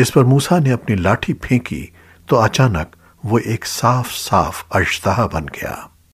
इस पर मूसा ने अपनी लाठी फेंकी तो अचानक वो एक साफ़ साफ़ अश्तहा बन गया।